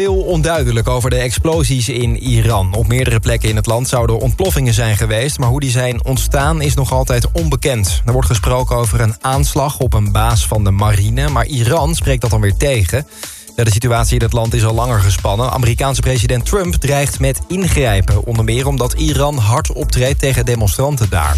veel onduidelijk over de explosies in Iran. Op meerdere plekken in het land zouden ontploffingen zijn geweest... maar hoe die zijn ontstaan is nog altijd onbekend. Er wordt gesproken over een aanslag op een baas van de marine... maar Iran spreekt dat dan weer tegen... De situatie in het land is al langer gespannen. Amerikaanse president Trump dreigt met ingrijpen. Onder meer omdat Iran hard optreedt tegen demonstranten daar.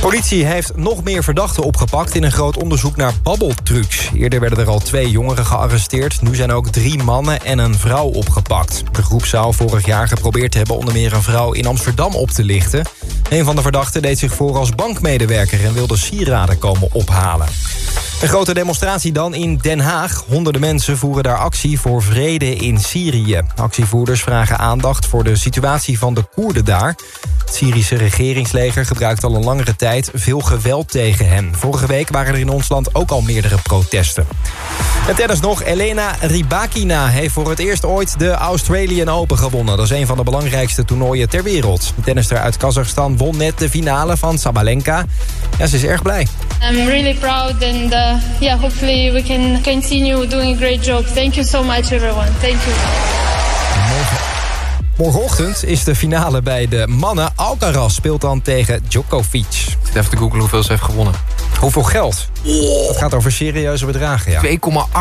Politie heeft nog meer verdachten opgepakt in een groot onderzoek naar babbeltrucs. Eerder werden er al twee jongeren gearresteerd. Nu zijn ook drie mannen en een vrouw opgepakt. De groep zou vorig jaar geprobeerd hebben onder meer een vrouw in Amsterdam op te lichten. Een van de verdachten deed zich voor als bankmedewerker en wilde sieraden komen ophalen. Een grote demonstratie dan in Den Haag. Honderden mensen voeren daar actie voor vrede in Syrië. Actievoerders vragen aandacht voor de situatie van de Koerden daar. Het Syrische regeringsleger gebruikt al een langere tijd veel geweld tegen hen. Vorige week waren er in ons land ook al meerdere protesten. En tennis nog, Elena Rybakina heeft voor het eerst ooit de Australian Open gewonnen. Dat is een van de belangrijkste toernooien ter wereld. De tennister uit Kazachstan won net de finale van Sabalenka. Ja, ze is erg blij. I'm really proud and uh, yeah, hopefully we can continue doing a great job. Thank you so much everyone. Thank you. Morgenochtend is de finale bij de mannen. Alcaraz speelt dan tegen Djokovic. Ik zit even te googlen hoeveel ze heeft gewonnen. Hoeveel geld? Het gaat over serieuze bedragen, ja.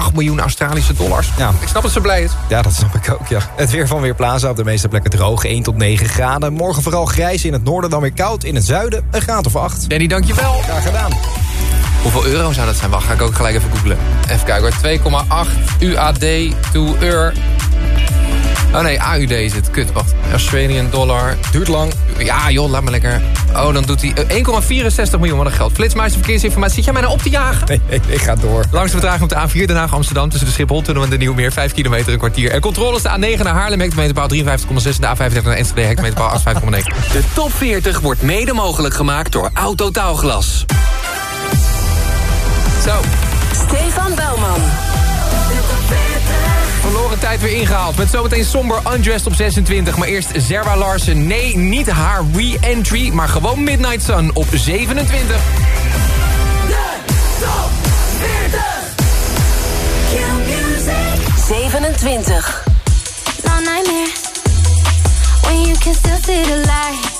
2,8 miljoen Australische dollars. Ja. Ik snap dat ze blij is. Ja, dat snap ik ook, ja. Het weer van Weerplaza op de meeste plekken droog. 1 tot 9 graden. Morgen vooral grijs in het noorden, dan weer koud. In het zuiden een graad of 8. Danny, dankjewel. Graag gedaan. Hoeveel euro zou dat zijn? Wacht, ga ik ook gelijk even googlen. Even kijken hoor. 2,8 UAD to eur. Oh nee, AUD is het. Kut, wacht. Australian dollar. Duurt lang. Ja joh, laat me lekker. Oh, dan doet hij uh, 1,64 miljoen. Wat een geld. Flitsmeister verkeersinformatie. Zit jij mij nou op te jagen? Nee, nee, ik ga door. Langste vertraging op de A4 Den Haag Amsterdam... tussen de Schiphol-tunnel en de Nieuwmeer. 5 kilometer, een kwartier. En controles de A9 naar Haarlem, hectometerpaal 53,6... de A35 naar Enschede, hectometerpaal 8,5,9. De top 40 wordt mede mogelijk gemaakt door Autotaalglas. Zo. Stefan Belman. Verloren tijd weer ingehaald. Met zometeen somber Undressed op 26. Maar eerst Zerwa Larsen. Nee, niet haar re-entry, maar gewoon Midnight Sun op 27. De top 40. 27. No nightmare when you can still see the light.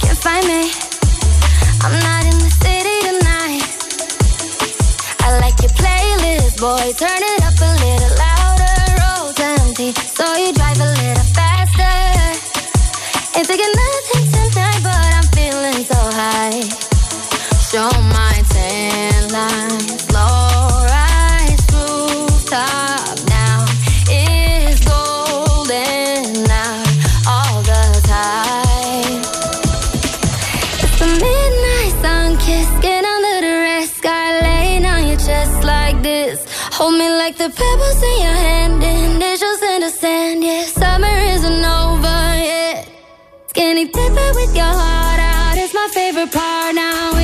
Can't find me. I'm not boy. Turn it up a little louder. Roads empty, so you drive a little faster. Ain't taking nothing tonight, but I'm feeling so high. Show my tan lines, the pebbles in your hand, and initials in the sand. Yeah, summer isn't over yet. Skinny dipping with your heart out is my favorite part. Now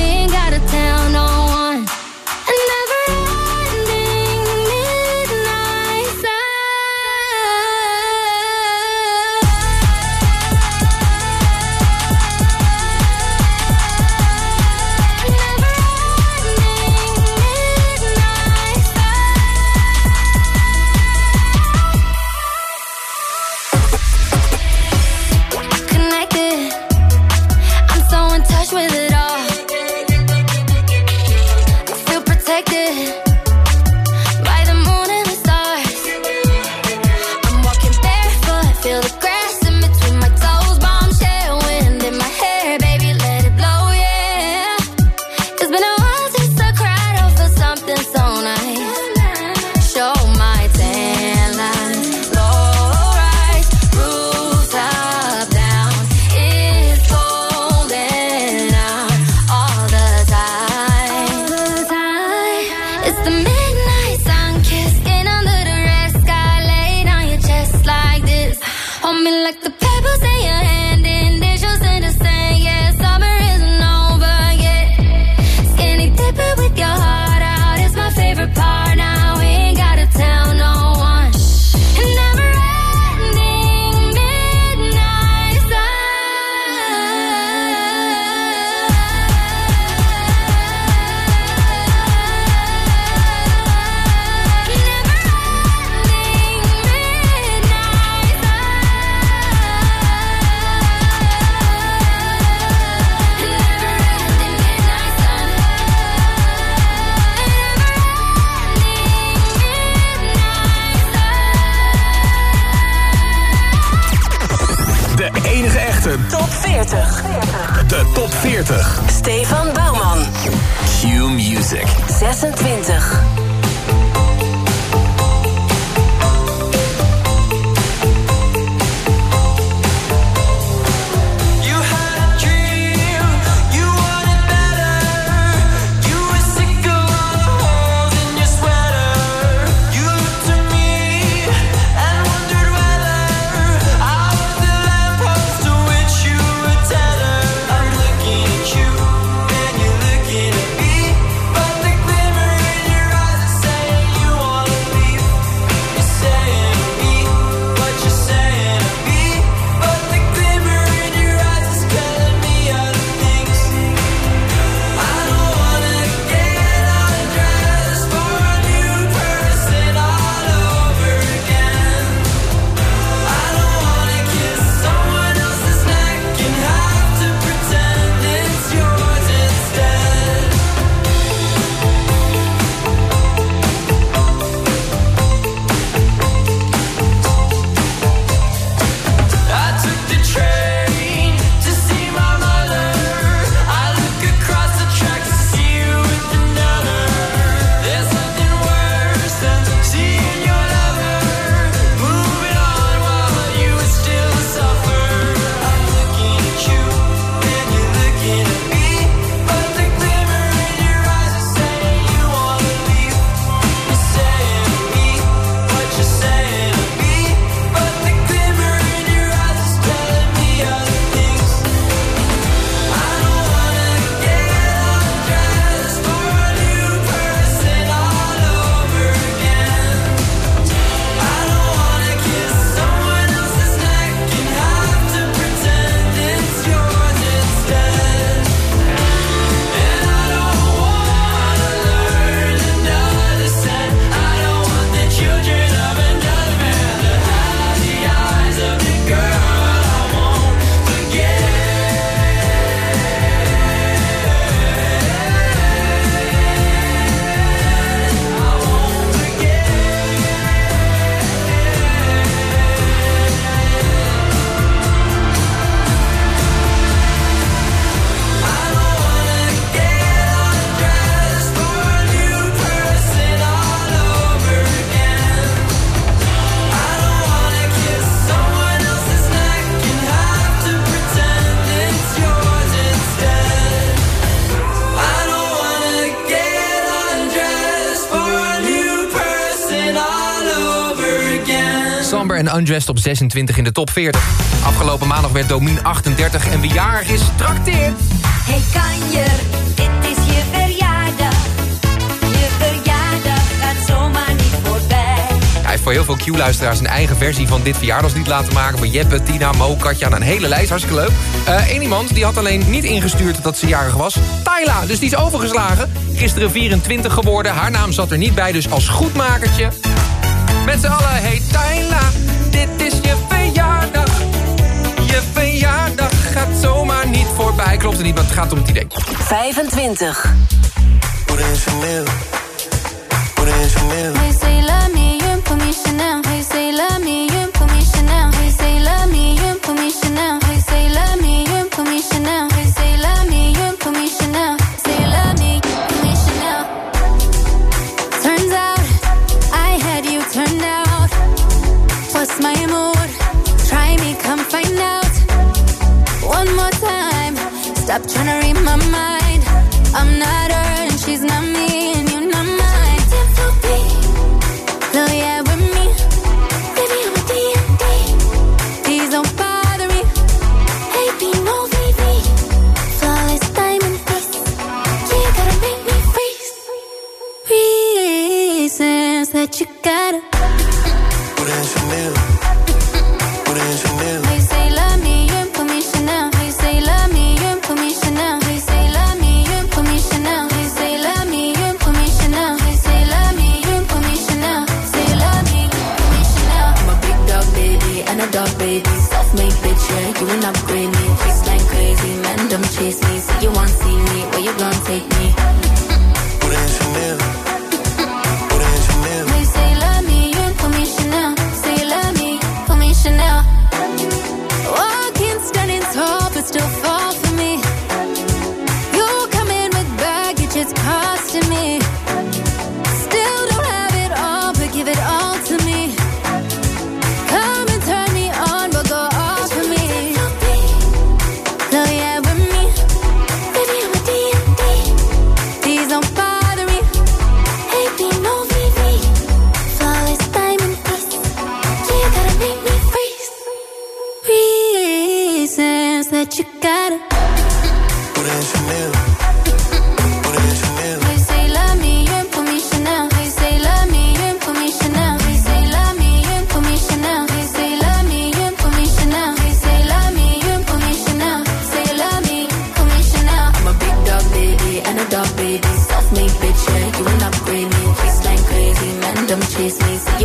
Undressed op 26 in de top 40. Afgelopen maandag werd Domien 38 en wie jarig is, trakteert. Hey kanjer, dit is je verjaardag. Je verjaardag gaat zomaar niet voorbij. Hij heeft voor heel veel Q-luisteraars een eigen versie van dit verjaardagslied laten maken. Van Jeppe, Tina, Mo, Katja, een hele lijst, hartstikke leuk. Eh, Eén iemand die had alleen niet ingestuurd dat ze jarig was. Tyla, dus die is overgeslagen. Gisteren 24 geworden, haar naam zat er niet bij, dus als goedmakertje... Met z'n allen, hey Tyla dit is je verjaardag. Je verjaardag gaat zomaar niet voorbij. Klopt er niet, wat? het gaat om het idee. 25. Put is some mail? Put in. Stop trying to read my mind. I'm not her and she's not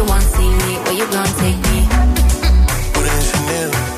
me. Say you want see me, where you gon' take me? They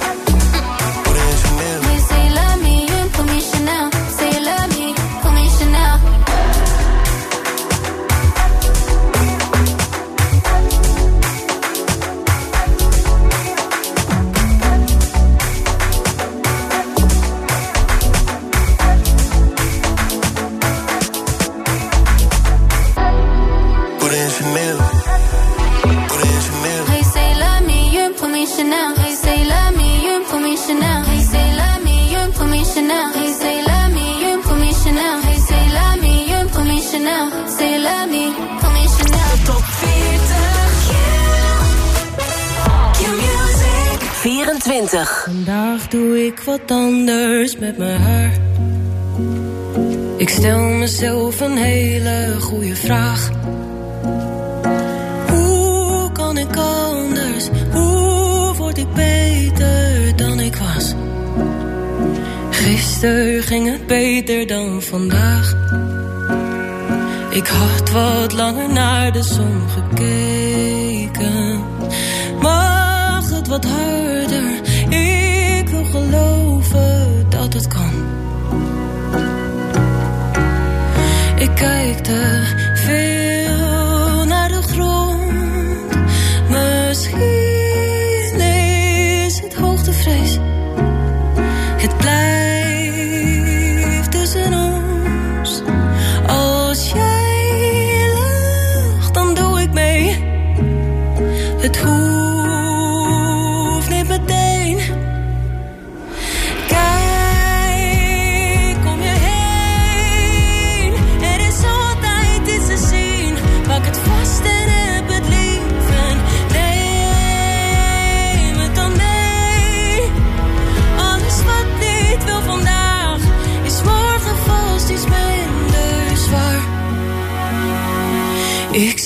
doe ik wat anders met mijn haar. Ik stel mezelf een hele goede vraag. Hoe kan ik anders? Hoe word ik beter dan ik was? Gisteren ging het beter dan vandaag. Ik had wat langer naar de zon gekeken. Mag het wat harder? Geloven dat het kan. Ik kijk te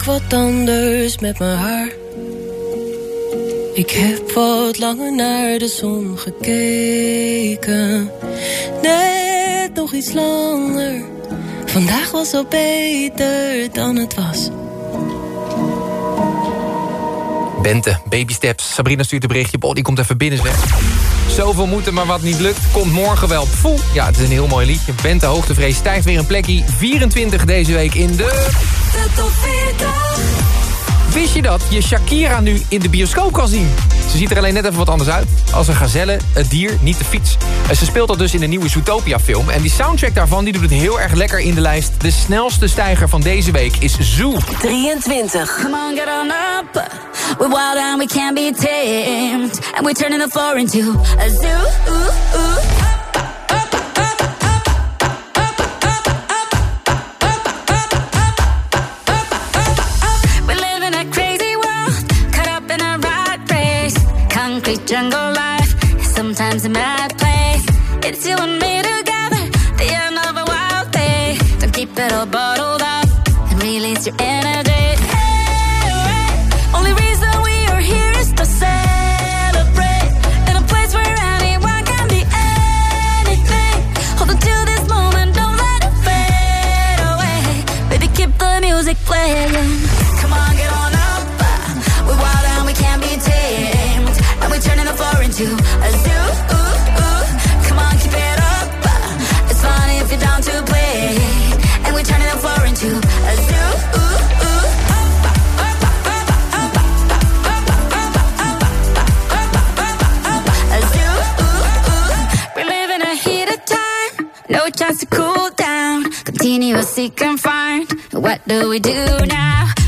ik wat anders met mijn haar. Ik heb wat langer naar de zon gekeken. Net nog iets langer. Vandaag was al beter dan het was. Bente, baby steps. Sabrina stuurt een berichtje. Boah, die komt even binnen zeg. Zoveel moeten, maar wat niet lukt, komt morgen wel. Poeh. Ja, het is een heel mooi liedje. Bente Hoogtevrees stijgt weer een plekje. 24 deze week in de... Wist je dat je Shakira nu in de bioscoop kan zien? Ze ziet er alleen net even wat anders uit. Als een gazelle, het dier, niet de fiets. En ze speelt dat dus in de nieuwe Zootopia-film. En die soundtrack daarvan die doet het heel erg lekker in de lijst. De snelste stijger van deze week is Zoo. 23. Come on, get on up. We're wild and we can't be tamed. And we're turning the floor into a zoo. Ooh, ooh. jungle life. Sometimes in my place, it's you and me. bikini, we'll seek and find. What do we do now?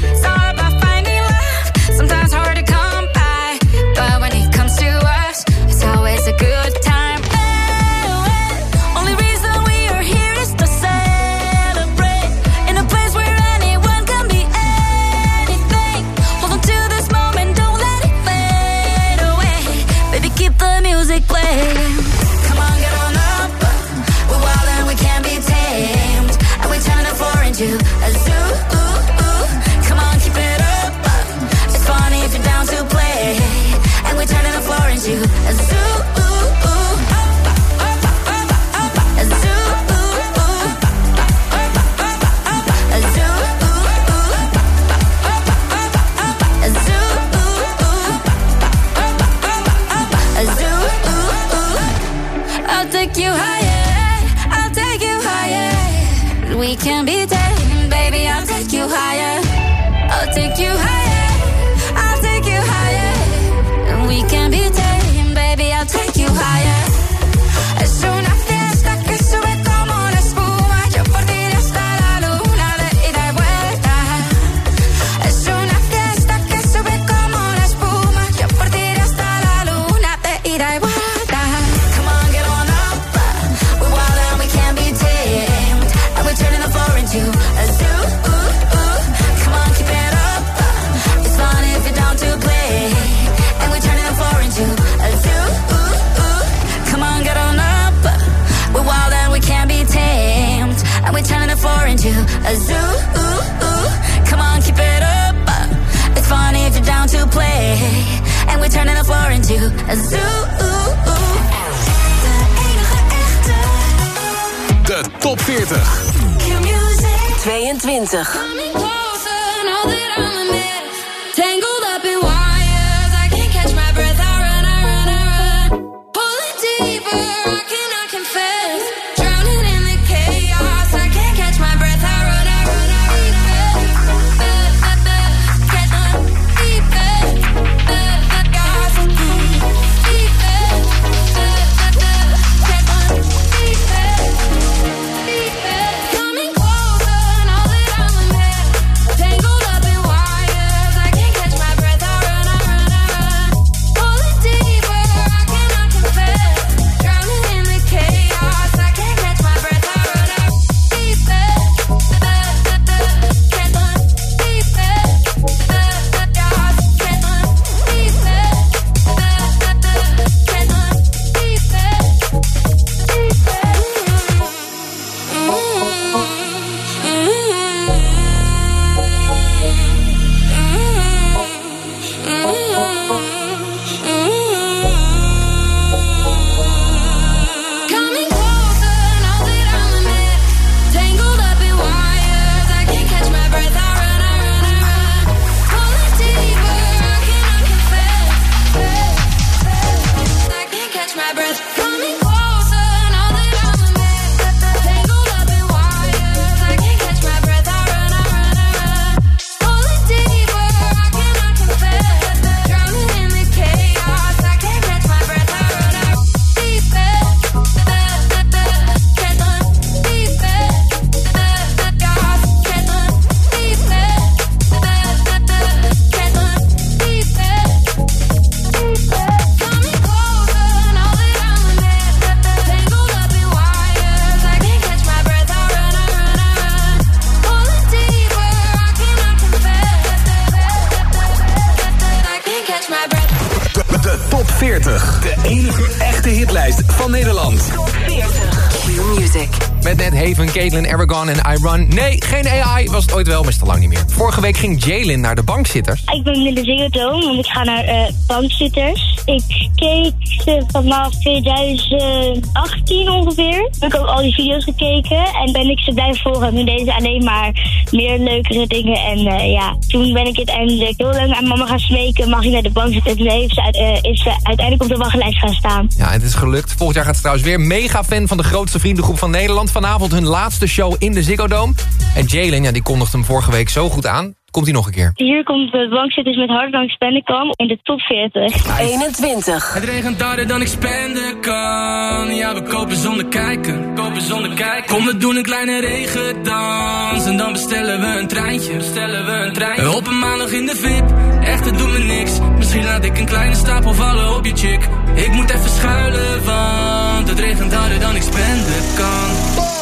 turning the floor into a zoo. De enige echte. De top 40. Q-music 22. Caitlin, Aragon en Iron. Nee, geen AI, was het ooit wel, maar is het lang niet meer. Vorige week ging Jalen naar de bankzitters. Ik ben Ziggo Dome, want ik ga naar eh, bankzitters. Ik keek ze vanaf 2018 ongeveer. Heb ik ook al die video's gekeken en ben ik ze blijven volgen. Nu deden ze alleen maar meer leukere dingen. En eh, ja, toen ben ik uiteindelijk heel lang aan mama gaan smeken. Mag ik naar de bank zitten? En toen heeft ze, eh, is uiteindelijk op de wachtlijst gaan staan. Ja, het is gelukt. Volgend jaar gaat ze trouwens weer mega fan van de grootste vriendengroep van Nederland. Vanavond hun laatste show in de Ziggo Dome. En Jalen, ja, die kondigde hem vorige week zo goed aan. Komt hij nog een keer. Hier komt de bankzitters met Hardbank Spendicam in de top 40. 21. Het regent harder dan ik spenden kan. Ja, we kopen zonder kijken. Kopen zonder kijken. Kom, we doen een kleine regendans. En dan bestellen we een treintje. Bestellen we een treintje. Op een maandag in de VIP. Echt, het doet me niks. Misschien laat ik een kleine stapel vallen op je chick. Ik moet even schuilen, want het regent harder dan ik spenden kan.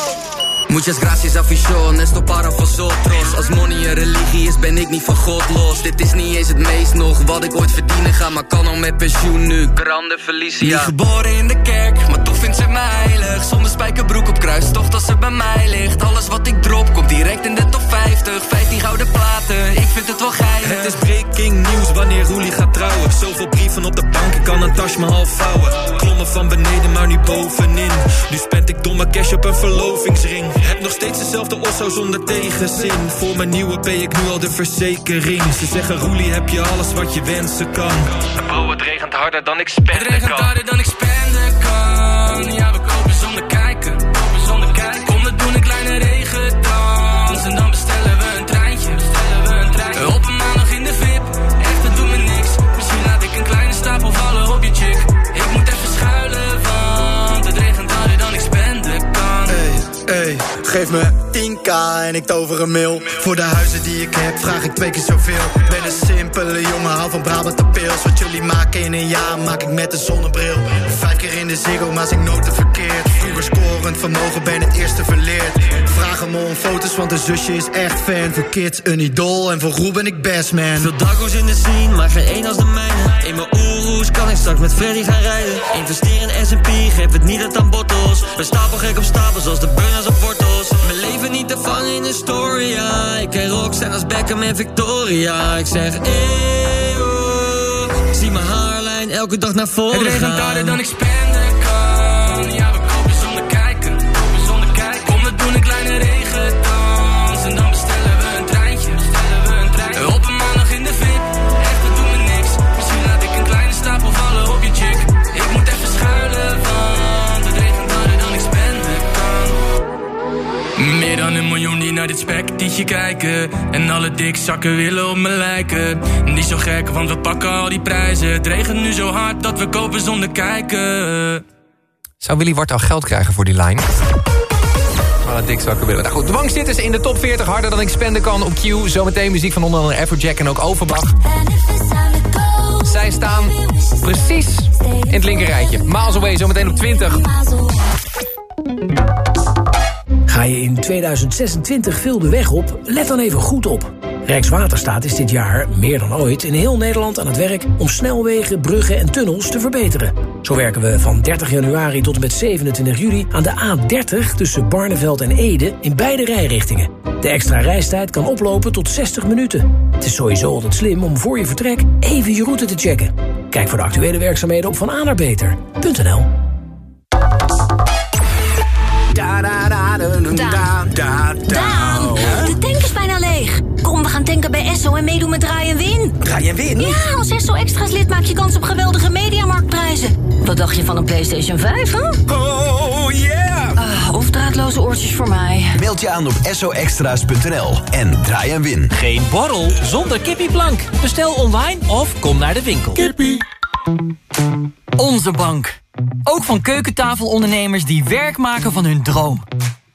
Muchas gracias afición, esto para vosotros Als money een religie is, ben ik niet van God los Dit is niet eens het meest nog wat ik ooit verdienen ga Maar kan al met pensioen nu, grande Felicia Niet geboren in de kerk, maar toch vindt ze mij heilig Zonder spijkerbroek op kruis, toch dat ze bij mij ligt Alles wat ik drop, komt direct in de top 50 15 gouden platen, ik vind het wel geinig Het is breaking news wanneer Roelie gaat trouwen. Zoveel brieven op de bank, ik kan een tas maar half vouwen. Klommen van beneden, maar nu bovenin. Nu spend ik domme cash op een verlovingsring. Heb nog steeds dezelfde osso zonder tegenzin. Voor mijn nieuwe P ik nu al de verzekering. Ze zeggen Roelie, heb je alles wat je wensen kan. Bro, het regent harder dan ik Het spenden regent kan. harder dan ik spenden kan. Ja, geef me 10k en ik tover een mil. Voor de huizen die ik heb vraag ik twee keer zoveel. Ben een simpele jongen, hou van Brabant de pils. Wat jullie maken in een jaar maak ik met een zonnebril. Keer in de ziggo, maar zing noten verkeerd. Vroeger scorend vermogen, ben het eerste verleerd. Vraag hem om foto's, want de zusje is echt fan. Voor kids een idool en voor Roel ben ik best man. Veel dago's in de scene, maar geen één als de mijne. In mijn oeroes kan ik straks met Freddy gaan rijden. Investeer in S&P, geef het niet uit aan bottles. Ben stapel gek op stapels als de burners op wortels. Mijn leven niet te vangen in een story. Ik ken rockstars als Beckham en Victoria. Ik zeg eeuw, zie mijn elke dag naar voren Het regent gaan. harder dan ik spenden naar dit spektietje kijken. En alle dikzakken willen op me lijken. Niet zo gek, want we pakken al die prijzen. Het regent nu zo hard dat we kopen zonder kijken. Zou Willy Wart al geld krijgen voor die lijn? Alle dikzakken willen. Nou goed, dwangzitters in de top 40 harder dan ik spenden kan op Q. Zometeen muziek van onder andere Afrojack en ook Overbach. Zij staan precies in het linkerrijtje. Miles Away, zometeen op 20. Ga je in 2026 veel de weg op? Let dan even goed op. Rijkswaterstaat is dit jaar, meer dan ooit, in heel Nederland aan het werk... om snelwegen, bruggen en tunnels te verbeteren. Zo werken we van 30 januari tot en met 27 juli aan de A30... tussen Barneveld en Ede in beide rijrichtingen. De extra reistijd kan oplopen tot 60 minuten. Het is sowieso altijd slim om voor je vertrek even je route te checken. Kijk voor de actuele werkzaamheden op vananaarbeter.nl. Daan, de tank is bijna leeg. Kom, we gaan tanken bij Esso en meedoen met Draai en Win. Draai en Win? Ja, als Esso Extra's lid maak je kans op geweldige mediamarktprijzen. Wat dacht je van een PlayStation 5, hè? Oh yeah! Ah, of draadloze oortjes voor mij. Meld je aan op soextra's.nl en draai en win. Geen borrel zonder kippieplank. Bestel online of kom naar de winkel. Kippie. Onze bank. Ook van keukentafelondernemers die werk maken van hun droom.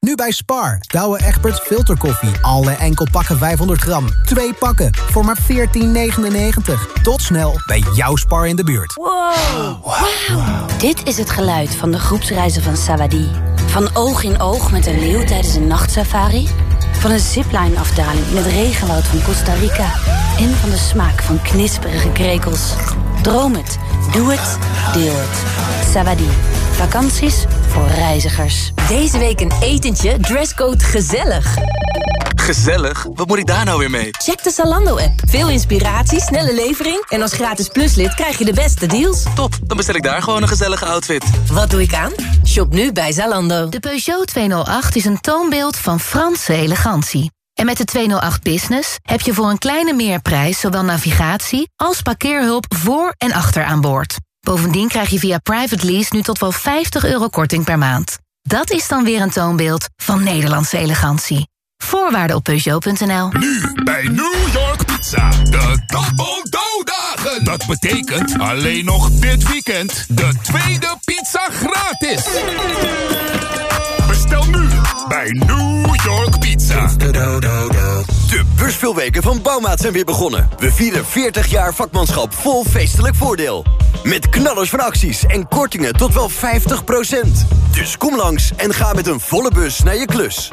Nu bij Spar. Douwe Egberts filterkoffie. Alle enkel pakken 500 gram. Twee pakken voor maar 14,99. Tot snel bij jouw Spar in de buurt. Wow. Wauw. Dit is het geluid van de groepsreizen van Savadi. Van oog in oog met een leeuw tijdens een nachtsafari. Van een zipline-afdaling in het regenwoud van Costa Rica. En van de smaak van knisperige krekels. Droom het, doe het, deel het. Savadi. Vakanties voor reizigers. Deze week een etentje, dresscode gezellig. Gezellig? Wat moet ik daar nou weer mee? Check de Zalando-app. Veel inspiratie, snelle levering... en als gratis pluslid krijg je de beste deals. Top, dan bestel ik daar gewoon een gezellige outfit. Wat doe ik aan? Shop nu bij Zalando. De Peugeot 208 is een toonbeeld van Franse elegantie. En met de 208 Business heb je voor een kleine meerprijs... zowel navigatie als parkeerhulp voor en achter aan boord. Bovendien krijg je via private lease nu tot wel 50 euro korting per maand. Dat is dan weer een toonbeeld van Nederlandse elegantie. Voorwaarden op Peugeot.nl. Nu bij New York Pizza. De Dagen. Dat betekent alleen nog dit weekend de tweede pizza gratis. Bestel nu bij New York Pizza. De beursveelweken van Bouwmaat zijn weer begonnen. We vieren 40 jaar vakmanschap vol feestelijk voordeel. Met knallers van acties en kortingen tot wel 50%. Dus kom langs en ga met een volle bus naar je klus.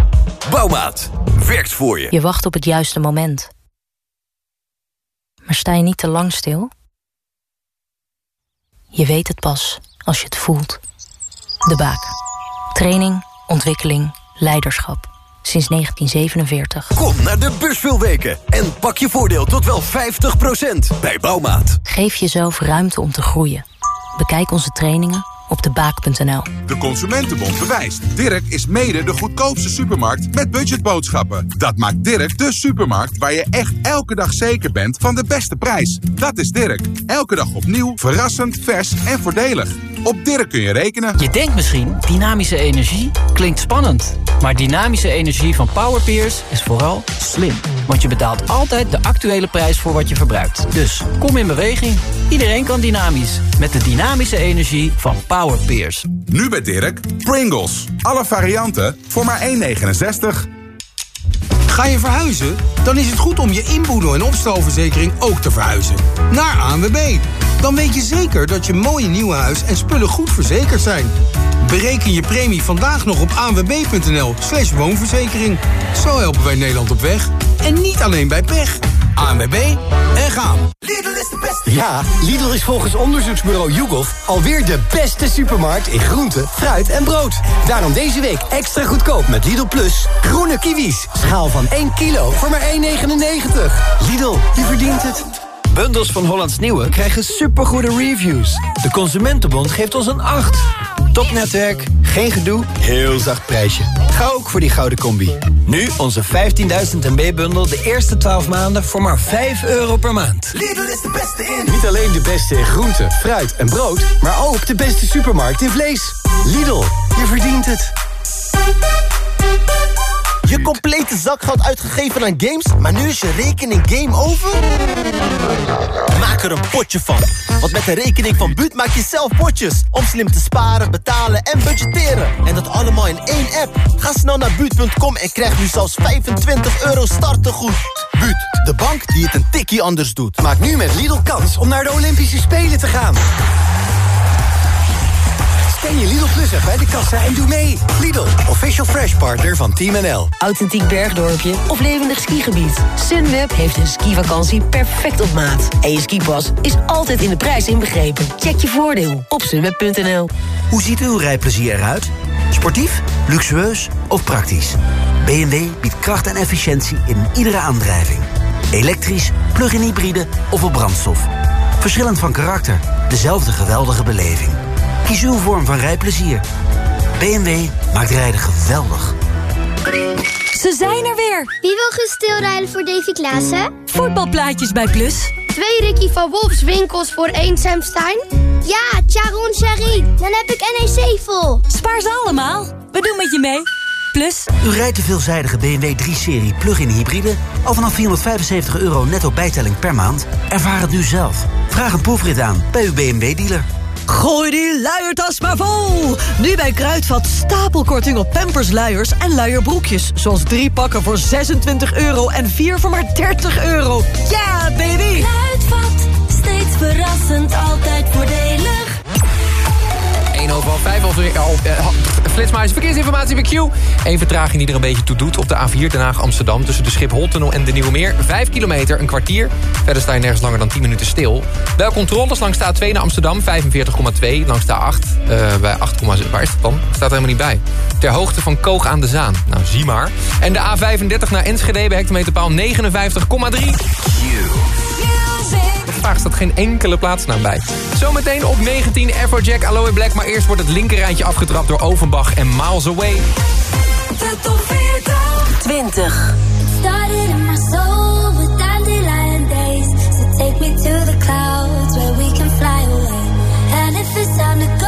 Bouwmaat. Werkt voor je. Je wacht op het juiste moment. Maar sta je niet te lang stil? Je weet het pas als je het voelt. De Baak. Training, ontwikkeling, leiderschap. Sinds 1947. Kom naar de beursveelweken en pak je voordeel tot wel 50% bij Bouwmaat. Geef jezelf ruimte om te groeien. Bekijk onze trainingen op debaak.nl. De Consumentenbond bewijst. Dirk is mede de goedkoopste supermarkt met budgetboodschappen. Dat maakt Dirk de supermarkt waar je echt elke dag zeker bent van de beste prijs. Dat is Dirk. Elke dag opnieuw, verrassend, vers en voordelig. Op Dirk kun je rekenen. Je denkt misschien, dynamische energie klinkt spannend. Maar dynamische energie van Powerpeers is vooral slim. Want je betaalt altijd de actuele prijs voor wat je verbruikt. Dus kom in beweging. Iedereen kan dynamisch. Met de dynamische energie van Powerpeers. Nu bij Dirk, Pringles. Alle varianten voor maar 1,69. Ga je verhuizen? Dan is het goed om je inboedel- en opstalverzekering ook te verhuizen. Naar ANWB. Dan weet je zeker dat je mooie nieuwe huis en spullen goed verzekerd zijn. Bereken je premie vandaag nog op anwb.nl slash woonverzekering. Zo helpen wij Nederland op weg. En niet alleen bij pech. ANWB en gaan. Lidl is de beste. Ja, Lidl is volgens onderzoeksbureau YouGov alweer de beste supermarkt in groente, fruit en brood. Daarom deze week extra goedkoop met Lidl Plus. Groene kiwis. Schaal van 1 kilo voor maar 1,99. Lidl, je verdient het. Bundels van Hollands Nieuwe krijgen supergoede reviews. De Consumentenbond geeft ons een 8. Topnetwerk, geen gedoe, heel zacht prijsje. Ga ook voor die gouden combi. Nu onze 15.000 MB-bundel de eerste 12 maanden voor maar 5 euro per maand. Lidl is de beste in. Niet alleen de beste in groente, fruit en brood, maar ook de beste supermarkt in vlees. Lidl, je verdient het. Je complete zakgeld uitgegeven aan games, maar nu is je rekening game over? Maak er een potje van. Want met de rekening van Buut maak je zelf potjes. Om slim te sparen, betalen en budgetteren. En dat allemaal in één app. Ga snel naar Buut.com en krijg nu zelfs 25 euro startegoed. Buut, de bank die het een tikkie anders doet. Maak nu met Lidl kans om naar de Olympische Spelen te gaan. Scan je Lidl Plus app bij de kassa en doe mee. Lidl, official fresh partner van Team NL. Authentiek bergdorpje of levendig skigebied. Sunweb heeft een skivakantie perfect op maat. En je skipas is altijd in de prijs inbegrepen. Check je voordeel op sunweb.nl. Hoe ziet uw rijplezier eruit? Sportief, luxueus of praktisch? BMW biedt kracht en efficiëntie in iedere aandrijving. Elektrisch, plug-in hybride of op brandstof. Verschillend van karakter, dezelfde geweldige beleving. Kies uw vorm van rijplezier. BMW maakt rijden geweldig. Ze zijn er weer. Wie wil gaan stilrijden voor Davy Klaassen? Voetbalplaatjes bij Plus. Twee Ricky van Wolfs winkels voor één Sam Stein? Ja, Charon Sherry. Dan heb ik NEC vol. Spaar ze allemaal. We doen met je mee. Plus. U rijdt de veelzijdige BMW 3-serie plug-in hybride... al vanaf 475 euro netto bijtelling per maand? Ervaar het nu zelf. Vraag een proefrit aan bij uw BMW-dealer. Gooi die luiertas maar vol, Nu bij Kruidvat stapelkorting op Pampers luiers en luierbroekjes. Zoals drie pakken voor 26 euro en vier voor maar 30 euro. Ja, baby! Kruidvat, steeds verrassend, altijd voordelig. 1 over half 5 alweer. Al, uh, verkeersinformatie bij Q. Eén vertraging die er een beetje toe doet op de A4 Den Haag Amsterdam... tussen de Schipholtunnel en de Nieuwe Meer. 5 kilometer, een kwartier. Verder sta je nergens langer dan 10 minuten stil. Wel controles langs de A2 naar Amsterdam, 45,2. Langs de A8 uh, bij 8, waar is dat dan? Staat er helemaal niet bij. Ter hoogte van Koog aan de Zaan. Nou, zie maar. En de A35 naar Enschede bij hectometerpaal 59,3. Vaak staat geen enkele plaatsnaam bij. Zometeen op 19 Afrojack Aloe Black. Maar eerst wordt het linkerrijtje afgetrapt door Ovenbach en Miles Away. De top 40. 20. started in my soul with dandelion days. So take me to the clouds where we can fly away. And if it's time to go,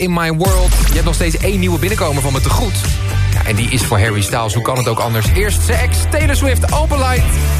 In My World. Je hebt nog steeds één nieuwe binnenkomen van me te goed. Ja, en die is voor Harry Styles. Hoe kan het ook anders? Eerst zijn Taylor Swift, Open Light.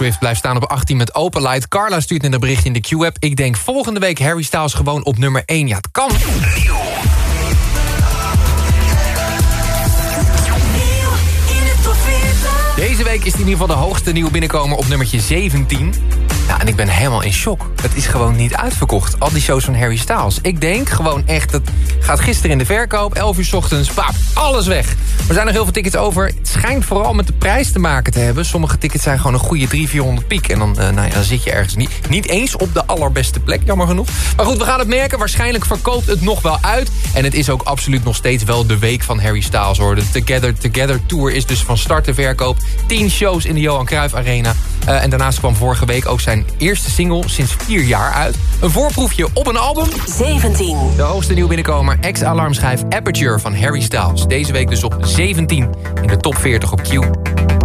Swift blijft staan op 18 met Open Light. Carla stuurt in een berichtje in de Q-app. Ik denk volgende week Harry Styles gewoon op nummer 1. Ja, het kan. Is het in ieder geval de hoogste nieuwe binnenkomer op nummertje 17. Ja, en ik ben helemaal in shock. Het is gewoon niet uitverkocht. Al die shows van Harry Styles. Ik denk gewoon echt, het gaat gisteren in de verkoop. 11 uur 's ochtends, paap, alles weg. Er zijn nog heel veel tickets over. Het schijnt vooral met de prijs te maken te hebben. Sommige tickets zijn gewoon een goede 300, 400 piek. En dan, eh, nou ja, zit je ergens niet, niet eens op de allerbeste plek, jammer genoeg. Maar goed, we gaan het merken. Waarschijnlijk verkoopt het nog wel uit. En het is ook absoluut nog steeds wel de week van Harry Styles. Hoor. De Together Together Tour is dus van start te verkoop. 10 shows in de Johan Cruijff Arena. Eh, en daarnaast kwam vorige week ook zijn eerste single sinds vier jaar uit. Een voorproefje op een album. 17. De hoogste nieuw binnenkomer, ex-alarmschijf Aperture van Harry Styles. Deze week dus op 17 in de top 40 op Q.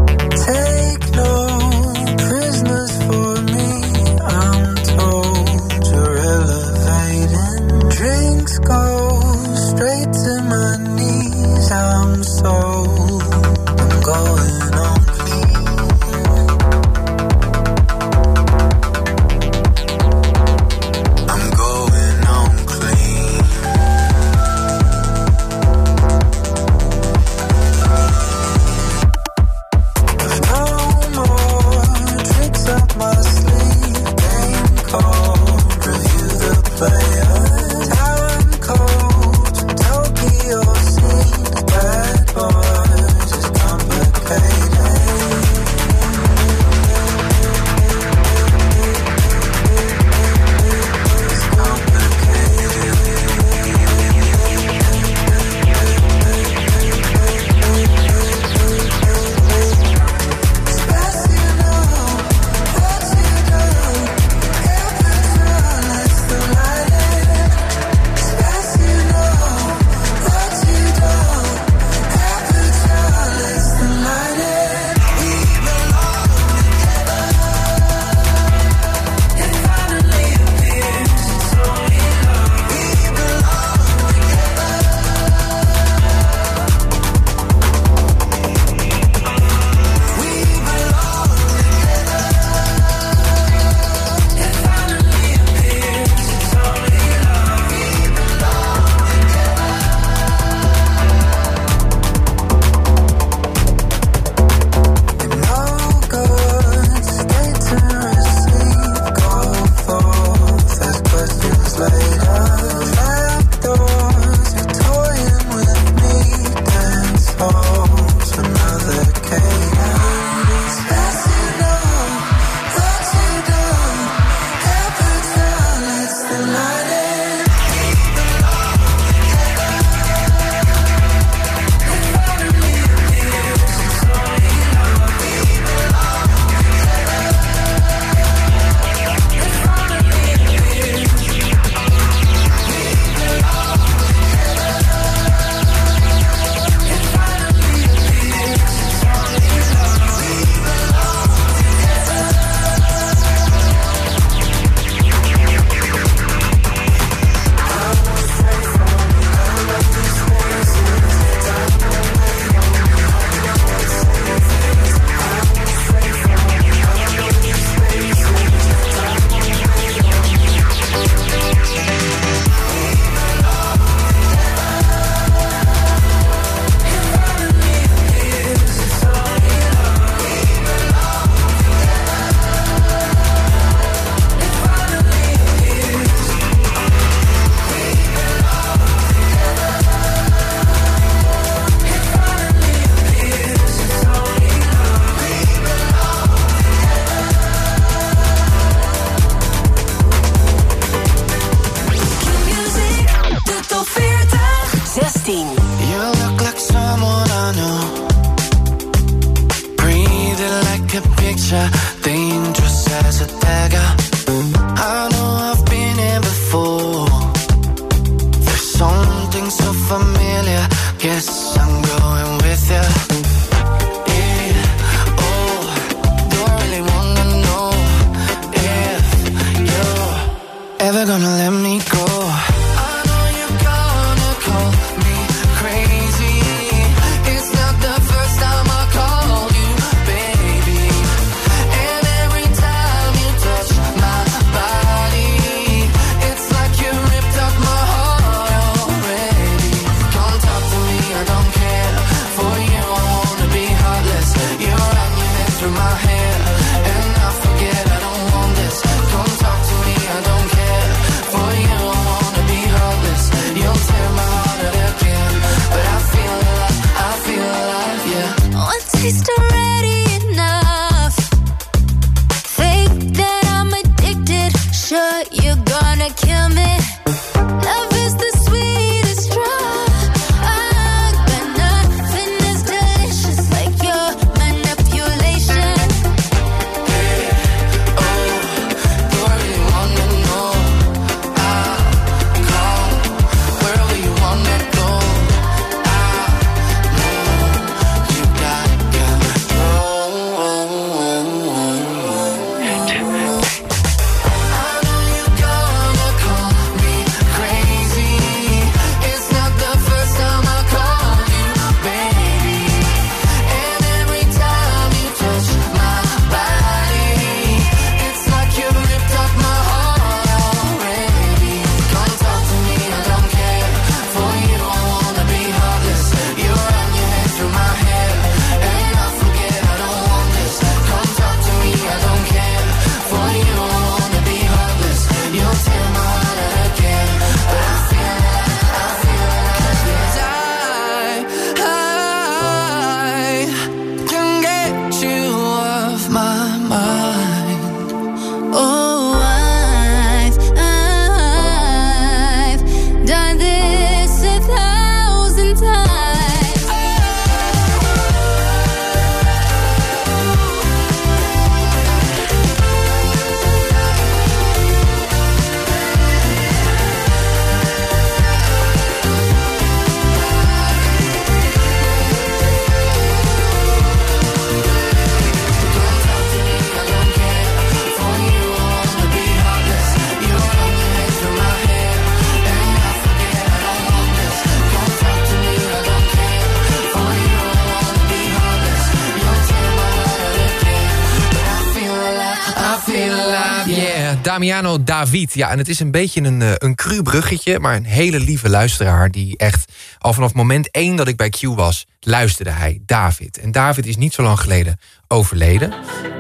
Damiano David. Ja, en het is een beetje een, eh, een cru bruggetje, maar een hele lieve luisteraar die echt al vanaf moment één dat ik bij Q was, luisterde hij David. En David is niet zo lang geleden overleden.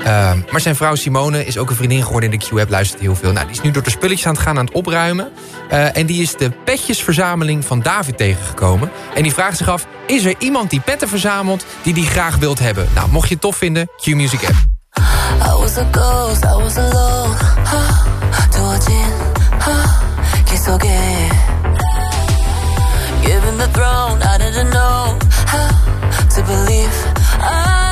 Ehm, maar zijn vrouw Simone is ook een vriendin geworden in de Q-app, luistert heel veel. Nou, die is nu door de spulletjes aan het gaan aan het opruimen. Eh, en die is de petjesverzameling van David tegengekomen. En die vraagt zich af, is er iemand die petten verzamelt die die graag wilt hebben? Nou, mocht je het tof vinden, Q-Music app. I was a ghost, I was alone. Given the throne, I didn't know how to believe. I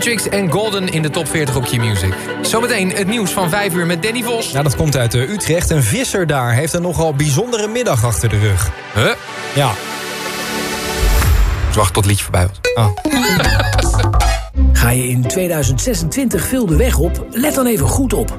Hendrix en Golden in de top 40 op Q-Music. Zometeen het nieuws van 5 uur met Danny Vos. Nou, dat komt uit eh, Utrecht. Een visser daar heeft een nogal bijzondere middag achter de rug. Huh? Ja. Dus wacht tot het liedje voorbij was. Oh. Ga je in 2026 veel de weg op? Let dan even goed op.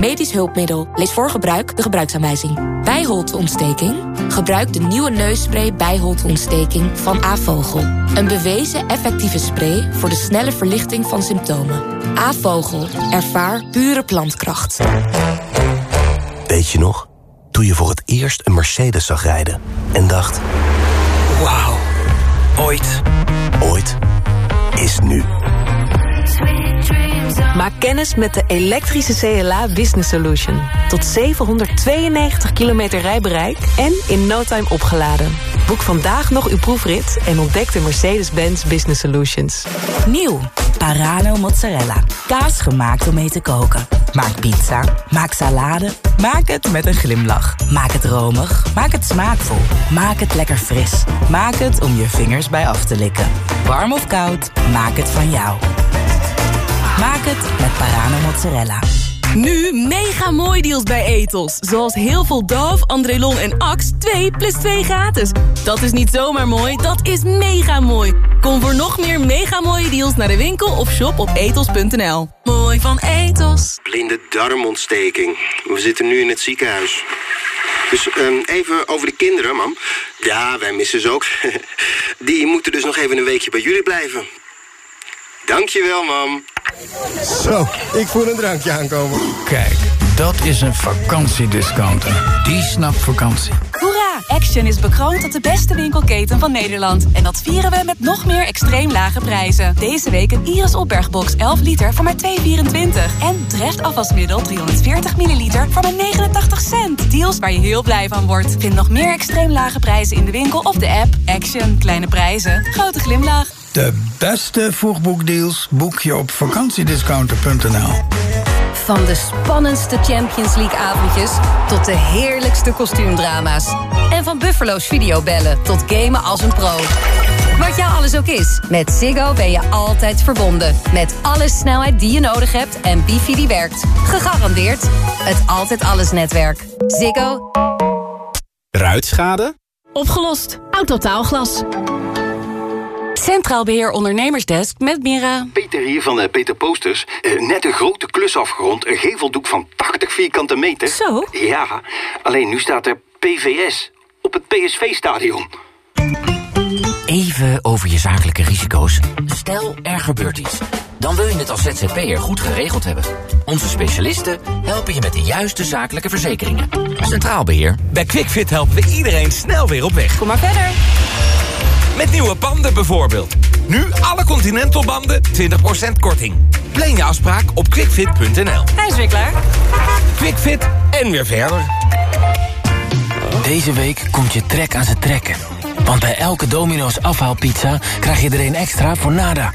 Medisch hulpmiddel. Lees voor gebruik de gebruiksaanwijzing. Bijholteontsteking? Gebruik de nieuwe neusspray bijholteontsteking van Avogel. Een bewezen effectieve spray voor de snelle verlichting van symptomen. Avogel. Ervaar pure plantkracht. Weet je nog? Toen je voor het eerst een Mercedes zag rijden en dacht... Wauw, ooit, ooit is nu. Maak kennis met de elektrische CLA Business Solution. Tot 792 kilometer rijbereik en in no time opgeladen. Boek vandaag nog uw proefrit en ontdek de Mercedes-Benz Business Solutions. Nieuw, Parano mozzarella. Kaas gemaakt om mee te koken. Maak pizza, maak salade, maak het met een glimlach. Maak het romig, maak het smaakvol, maak het lekker fris. Maak het om je vingers bij af te likken. Warm of koud, maak het van jou. Maak het met Parano Mozzarella. Nu mega mooi deals bij Etos. Zoals heel veel Dove, Andrelon en Axe 2 plus 2 gratis. Dat is niet zomaar mooi, dat is mega mooi. Kom voor nog meer mega mooie deals naar de winkel of shop op etos.nl. Mooi van Etos. Blinde darmontsteking. We zitten nu in het ziekenhuis. Dus ehm, even over de kinderen, mam. Ja, wij missen ze ook. Die moeten dus nog even een weekje bij jullie blijven. Dankjewel, mam. Zo, ik voel een drankje aankomen. Kijk, dat is een vakantiediscounter. Die snapt vakantie. Hoera! Action is bekroond tot de beste winkelketen van Nederland. En dat vieren we met nog meer extreem lage prijzen. Deze week een Iris opbergbox 11 liter voor maar 2,24. En Dreft afwasmiddel 340 milliliter voor maar 89 cent. Deals waar je heel blij van wordt. Vind nog meer extreem lage prijzen in de winkel of de app. Action. Kleine prijzen. Grote glimlach. De beste vroegboekdeals boek je op vakantiediscounter.nl. Van de spannendste Champions League avondjes tot de heerlijkste kostuumdrama's. En van Buffalo's videobellen tot gamen als een pro. Wat jou alles ook is, met Ziggo ben je altijd verbonden. Met alle snelheid die je nodig hebt en wifi die werkt. Gegarandeerd het Altijd Alles netwerk. Ziggo. Ruitschade? Opgelost. Autotaalglas. Centraal Beheer Ondernemersdesk met Mira. Peter hier van eh, Peter Posters. Eh, net een grote klus afgerond. Een geveldoek van 80 vierkante meter. Zo? Ja, alleen nu staat er PVS op het PSV-stadion. Even over je zakelijke risico's. Stel, er gebeurt iets. Dan wil je het als ZZP'er goed geregeld hebben. Onze specialisten helpen je met de juiste zakelijke verzekeringen. Centraal Beheer. Bij QuickFit helpen we iedereen snel weer op weg. Kom maar verder. Met nieuwe banden bijvoorbeeld. Nu alle Continental banden 20% korting. Plan je afspraak op quickfit.nl. Hij is weer klaar. Quickfit en weer verder. Deze week komt je trek aan zijn trekken. Want bij elke Domino's afhaalpizza krijg je er een extra voor nada.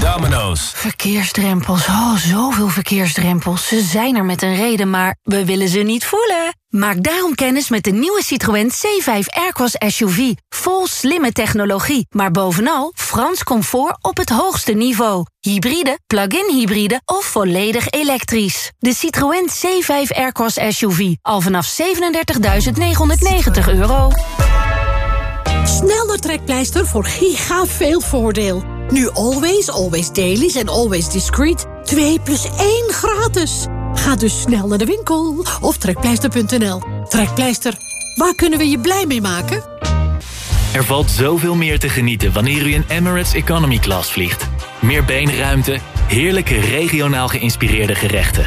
Domino's. Verkeersdrempels, oh, zoveel verkeersdrempels. Ze zijn er met een reden, maar we willen ze niet voelen. Maak daarom kennis met de nieuwe Citroën C5 Aircross SUV. Vol slimme technologie, maar bovenal Frans comfort op het hoogste niveau. Hybride, plug-in hybride of volledig elektrisch. De Citroën C5 Aircross SUV, al vanaf 37.990 euro. Snel Trekpleister voor giga veel voordeel. Nu Always, Always Dailies en Always Discreet. 2 plus 1 gratis. Ga dus snel naar de winkel of trekpleister.nl. Trekpleister, waar kunnen we je blij mee maken? Er valt zoveel meer te genieten wanneer u in Emirates Economy Class vliegt. Meer beenruimte, heerlijke regionaal geïnspireerde gerechten.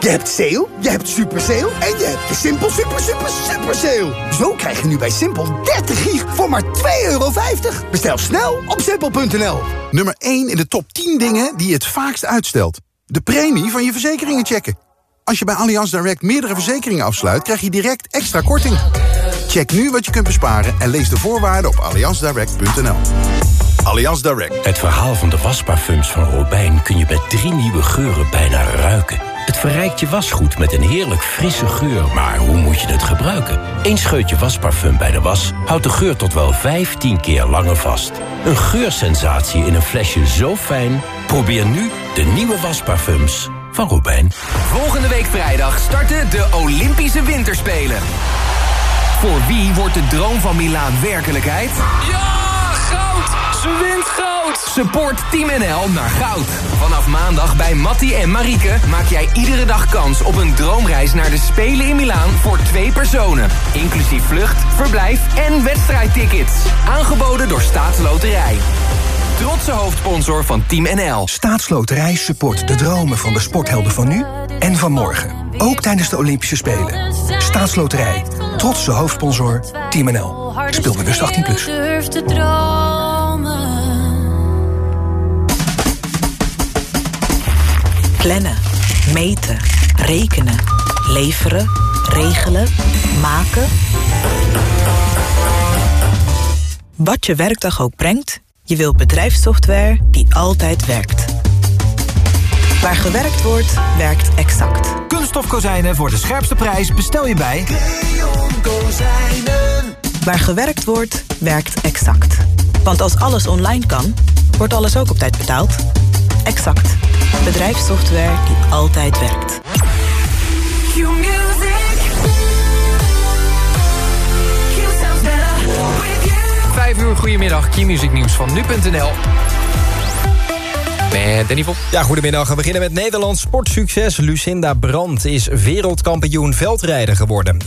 Je hebt sale, je hebt super sale en je hebt de Simpel super super super sale. Zo krijg je nu bij Simpel 30 gig voor maar 2,50 euro. Bestel snel op simpel.nl. Nummer 1 in de top 10 dingen die je het vaakst uitstelt. De premie van je verzekeringen checken. Als je bij Allianz Direct meerdere verzekeringen afsluit... krijg je direct extra korting. Check nu wat je kunt besparen en lees de voorwaarden op allianzdirect.nl. Allianz Direct. Het verhaal van de wasparfums van Robijn kun je met drie nieuwe geuren bijna ruiken. Het verrijkt je wasgoed met een heerlijk frisse geur, maar hoe moet je het gebruiken? Eén scheutje wasparfum bij de was houdt de geur tot wel 15 keer langer vast. Een geursensatie in een flesje zo fijn. Probeer nu de nieuwe wasparfums van Robijn. Volgende week vrijdag starten de Olympische Winterspelen. Voor wie wordt de droom van Milaan werkelijkheid? Ja, goud! Ze wint goud! Support Team NL naar goud. Vanaf maandag bij Mattie en Marieke maak jij iedere dag kans op een droomreis naar de Spelen in Milaan voor twee personen. Inclusief vlucht, verblijf en wedstrijdtickets. Aangeboden door Staatsloterij. Trotse hoofdsponsor van Team NL. Staatsloterij support de dromen van de sporthelden van nu en van morgen. Ook tijdens de Olympische Spelen. Staatsloterij. Trotse hoofdsponsor Team NL. Speel bewust 18+. Plus. Plannen, meten, rekenen, leveren, regelen, maken. Wat je werkdag ook brengt, je wilt bedrijfssoftware die altijd werkt. Waar gewerkt wordt, werkt exact. Kunststof kozijnen voor de scherpste prijs bestel je bij... Waar gewerkt wordt, werkt exact. Want als alles online kan, wordt alles ook op tijd betaald. Exact. Bedrijfssoftware die altijd werkt. Vijf uur, goedemiddag. Q-music nieuws van nu.nl. Met Danny. Ja, goedemiddag. We beginnen met Nederlands sportsucces. Lucinda Brandt is wereldkampioen veldrijden geworden.